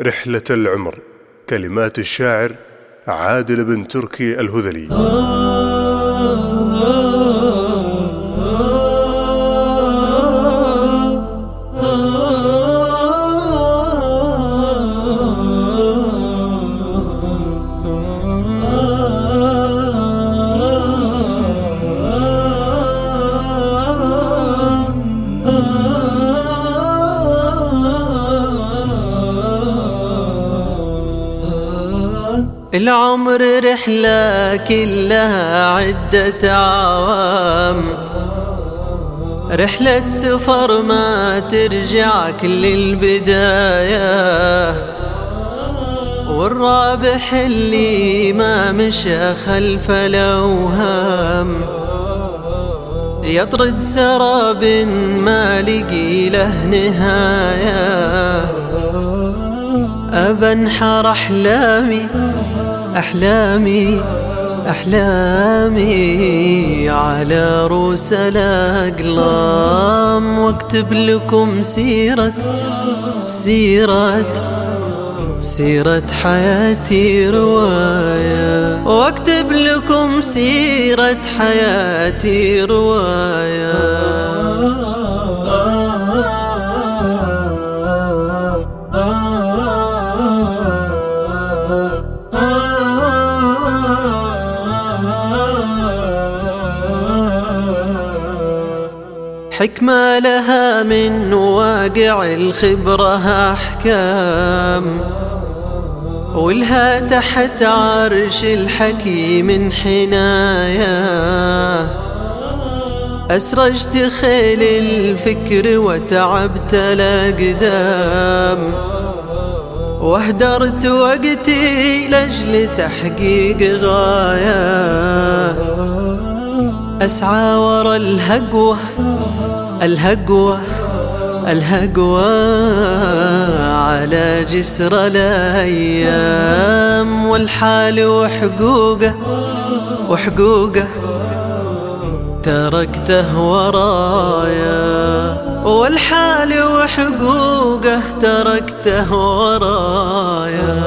رحلة العمر كلمات الشاعر عادل بن تركي الهذلي. العمر رحلة كلها عدة عوام. رحلة سفر ما ترجع كل البداية والرابح اللي ما مشى خلف الأوهام. يطرد سراب ما لقي له نهاية. أبنحر أحلامي أحلامي أحلامي على روس الأقلام واكتب لكم سيرة سيرة سيرة حياتي رواية. واكتب لكم سيرة حياتي رواية. حكمة لها من واقع الخبرة أحكام. ولها تحت عرش الحكيم حنايا. أسرجت خيل الفكر وتعبت الأقدام. واهدرت وقتي لأجل تحقيق غاية. أسعى ورا الهقوة الهقوة الهقوة على جسر الأيام والحال وحقوقه وحقوقه. تركته ورايا والحال وحقوقه تركته ورايا.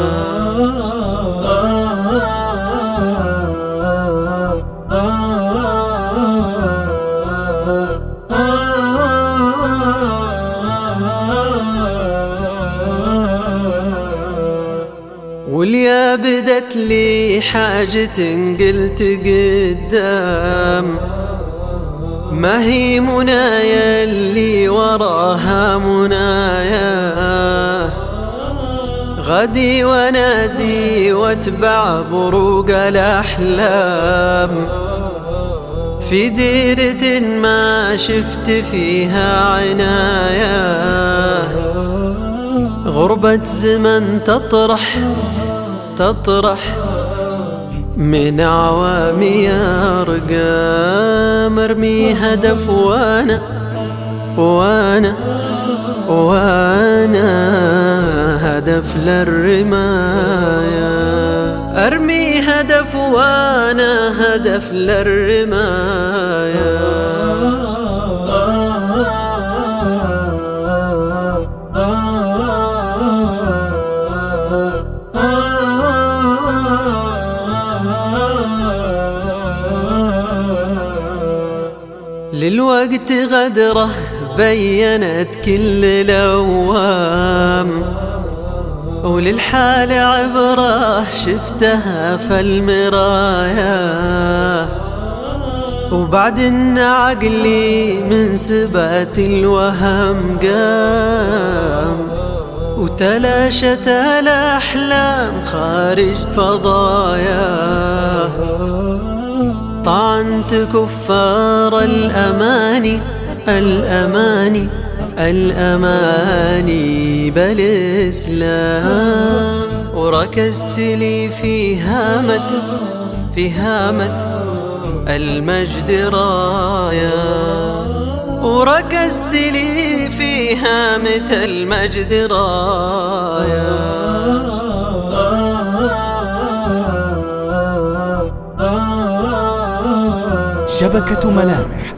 واليا بدت لي حاجة قلت قدام. ما هي منايا اللي وراها منايا؟ غدي ونادي واتبع بروق الأحلام. في ديرة ما شفت فيها عناية غربة زمن تطرح تطرح من عوامي أرقام ارمي هدف وأنا وأنا وأنا. هدف للرماية. أرمي هدف وأنا هدف للرماية. للوقت غدرة بينت كل الأوام وللحال عبرة شفتها في المرايا. وبعد ان عقلي من سبات الوهم قام وتلاشت الأحلام خارج فضايا. طعنت كفار الأماني الأماني الأماني بالإسلام وركزت لي في هامة في هامة المجد رايا. وركزت لي في هامة المجد رايا. شبكة ملامح.